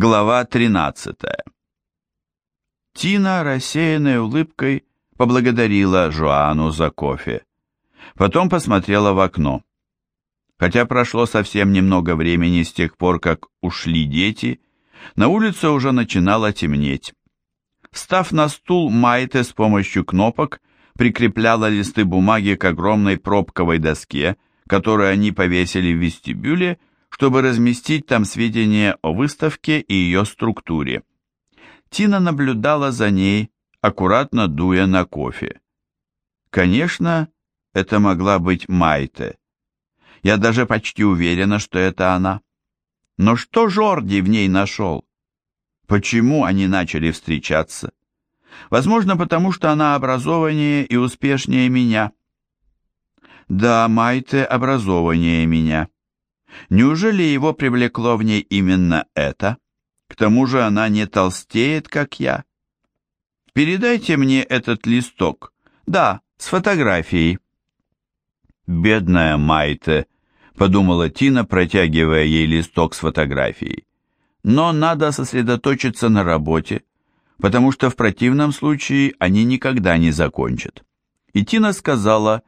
Глава 13 Тина рассеянной улыбкой поблагодарила Жуану за кофе. Потом посмотрела в окно. Хотя прошло совсем немного времени с тех пор, как ушли дети, на улице уже начинало темнеть. Встав на стул, Майте с помощью кнопок прикрепляла листы бумаги к огромной пробковой доске, которую они повесили в вестибюле, чтобы разместить там сведения о выставке и ее структуре. Тина наблюдала за ней, аккуратно дуя на кофе. Конечно, это могла быть Майте. Я даже почти уверена, что это она. Но что Жорди в ней нашел? Почему они начали встречаться? Возможно, потому что она образованнее и успешнее меня. Да, Майте образованнее меня. Неужели его привлекло в ней именно это? К тому же она не толстеет, как я. Передайте мне этот листок. Да, с фотографией. Бедная Майте, подумала Тина, протягивая ей листок с фотографией. Но надо сосредоточиться на работе, потому что в противном случае они никогда не закончат. И Тина сказала,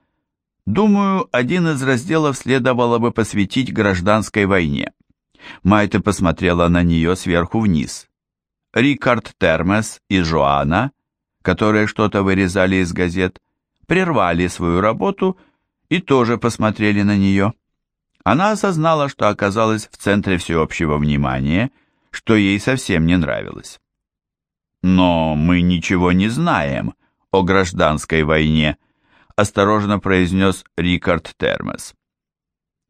Думаю, один из разделов следовало бы посвятить гражданской войне. Майта посмотрела на нее сверху вниз. Рикард Термес и Жоанна, которые что-то вырезали из газет, прервали свою работу и тоже посмотрели на нее. Она осознала, что оказалась в центре всеобщего внимания, что ей совсем не нравилось. «Но мы ничего не знаем о гражданской войне», осторожно произнес Рикард Термес.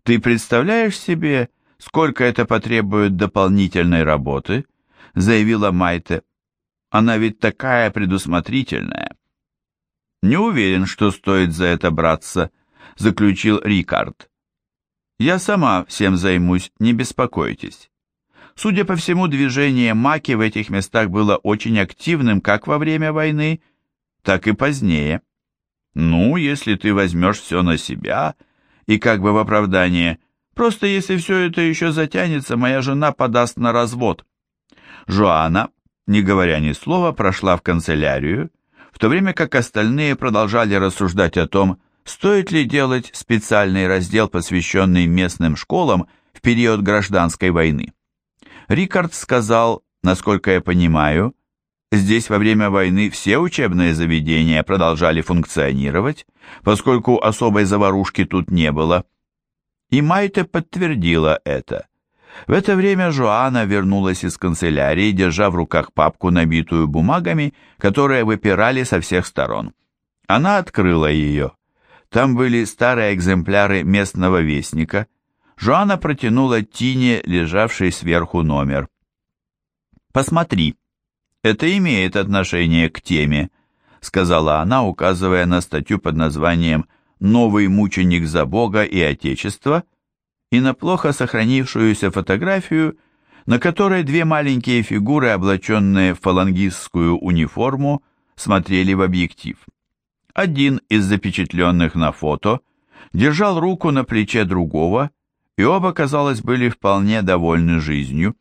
«Ты представляешь себе, сколько это потребует дополнительной работы?» заявила Майте. «Она ведь такая предусмотрительная». «Не уверен, что стоит за это браться», заключил Рикард. «Я сама всем займусь, не беспокойтесь». Судя по всему, движение Маки в этих местах было очень активным как во время войны, так и позднее. Ну, если ты возьмешь все на себя, и как бы в оправдание, просто если все это еще затянется, моя жена подаст на развод. Жоанна, не говоря ни слова, прошла в канцелярию, в то время как остальные продолжали рассуждать о том, стоит ли делать специальный раздел, посвященный местным школам в период гражданской войны. Рикард сказал, насколько я понимаю, Здесь во время войны все учебные заведения продолжали функционировать, поскольку особой заварушки тут не было. И Майте подтвердила это. В это время Жоанна вернулась из канцелярии, держа в руках папку, набитую бумагами, которые выпирали со всех сторон. Она открыла ее. Там были старые экземпляры местного вестника. Жоанна протянула Тине, лежавший сверху номер. «Посмотри», это имеет отношение к теме», — сказала она, указывая на статью под названием «Новый мученик за Бога и Отечество» и на плохо сохранившуюся фотографию, на которой две маленькие фигуры, облаченные в фалангистскую униформу, смотрели в объектив. Один из запечатленных на фото держал руку на плече другого, и оба, казалось, были вполне довольны жизнью.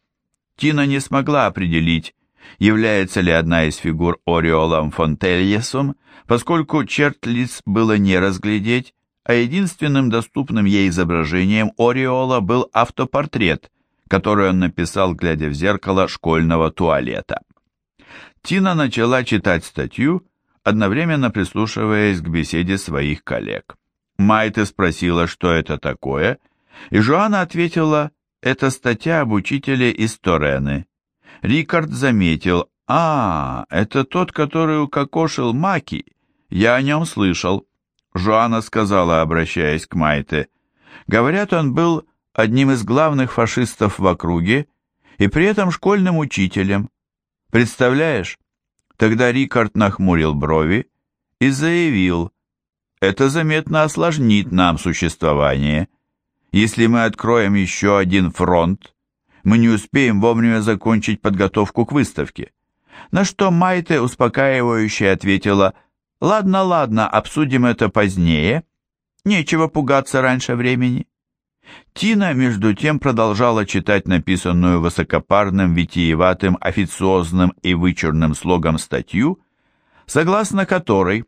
Тина не смогла определить, является ли одна из фигур Ореолом Фонтельесом, поскольку черт лиц было не разглядеть, а единственным доступным ей изображением Ореола был автопортрет, который он написал, глядя в зеркало школьного туалета. Тина начала читать статью, одновременно прислушиваясь к беседе своих коллег. Майта спросила, что это такое, и Жоанна ответила, это статья об учителе из Торены. Рикард заметил, «А, это тот, который укокошил Маки. Я о нем слышал». Жоанна сказала, обращаясь к Майте, «Говорят, он был одним из главных фашистов в округе и при этом школьным учителем. Представляешь?» Тогда Рикард нахмурил брови и заявил, «Это заметно осложнит нам существование. Если мы откроем еще один фронт, мы не успеем вовремя закончить подготовку к выставке. На что Майте успокаивающе ответила, «Ладно, ладно, обсудим это позднее. Нечего пугаться раньше времени». Тина, между тем, продолжала читать написанную высокопарным, витиеватым, официозным и вычурным слогом статью, согласно которой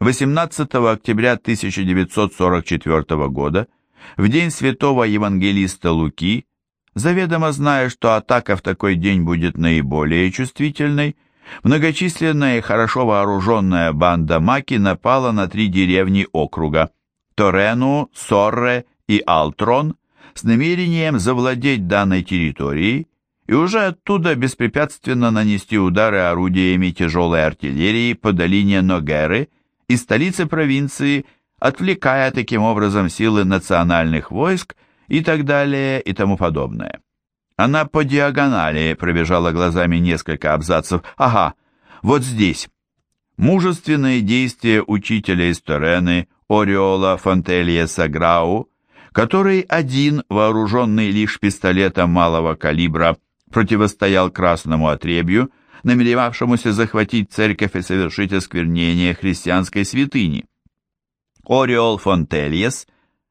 18 октября 1944 года, в день святого евангелиста Луки, заведомо зная, что атака в такой день будет наиболее чувствительной, многочисленная и хорошо вооруженная банда Маки напала на три деревни округа – Торену, Сорре и Алтрон с намерением завладеть данной территорией и уже оттуда беспрепятственно нанести удары орудиями тяжелой артиллерии по долине Ногеры и столице провинции, отвлекая таким образом силы национальных войск и так далее и тому подобное. Она по диагонали пробежала глазами несколько абзацев. Ага, вот здесь. Мужественные действия учителя из Торены Ореола Фонтелье Саграу, который один, вооруженный лишь пистолетом малого калибра, противостоял красному отребью, намеревавшемуся захватить церковь и совершить осквернение христианской святыни. Ореол Фонтельес,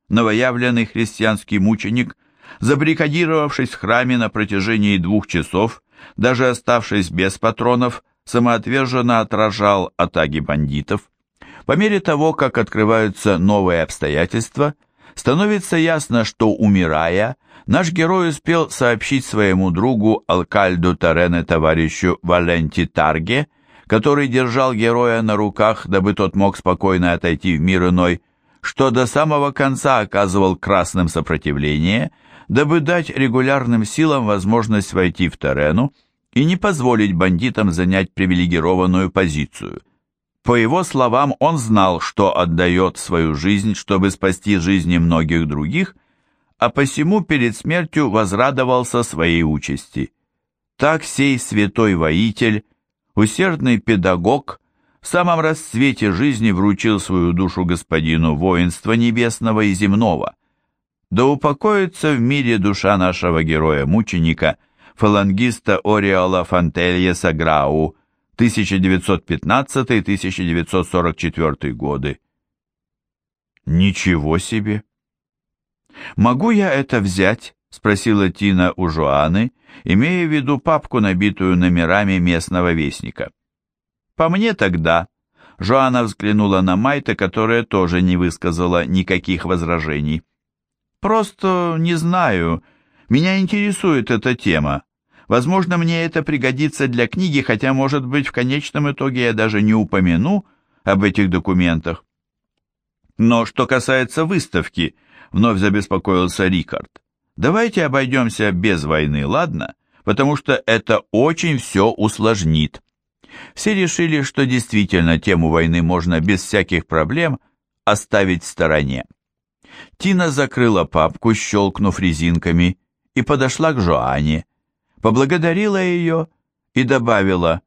новоявленный христианский мученик, забаррикадировавшись в храме на протяжении двух часов, даже оставшись без патронов, самоотверженно отражал атаки бандитов. По мере того, как открываются новые обстоятельства, становится ясно, что, умирая, наш герой успел сообщить своему другу Алкальду Тарене товарищу Валенти Тарге, который держал героя на руках, дабы тот мог спокойно отойти в мир иной, что до самого конца оказывал красным сопротивление, дабы дать регулярным силам возможность войти в Тарену и не позволить бандитам занять привилегированную позицию – по его словам, он знал, что отдает свою жизнь, чтобы спасти жизни многих других, а посему перед смертью возрадовался своей участи. Так сей святой воитель, усердный педагог, в самом расцвете жизни вручил свою душу господину воинства небесного и земного. Да упокоится в мире душа нашего героя-мученика, фалангиста Ориола Фантельеса Грау, 1915-1944 годы. Ничего себе! Могу я это взять? Спросила Тина у Жоаны, имея в виду папку, набитую номерами местного вестника. По мне тогда. Жоанна взглянула на Майта, которая тоже не высказала никаких возражений. Просто не знаю. Меня интересует эта тема. Возможно, мне это пригодится для книги, хотя, может быть, в конечном итоге я даже не упомяну об этих документах. Но что касается выставки, вновь забеспокоился Рикард. Давайте обойдемся без войны, ладно? Потому что это очень все усложнит. Все решили, что действительно тему войны можно без всяких проблем оставить в стороне. Тина закрыла папку, щелкнув резинками, и подошла к Жоане поблагодарила ее и добавила,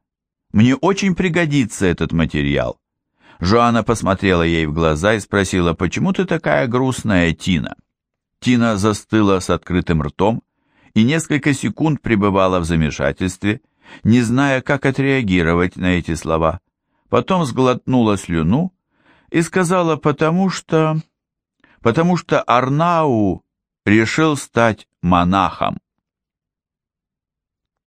«Мне очень пригодится этот материал». Жоанна посмотрела ей в глаза и спросила, «Почему ты такая грустная, Тина?» Тина застыла с открытым ртом и несколько секунд пребывала в замешательстве, не зная, как отреагировать на эти слова. Потом сглотнула слюну и сказала, «Потому что... потому что Арнау решил стать монахом».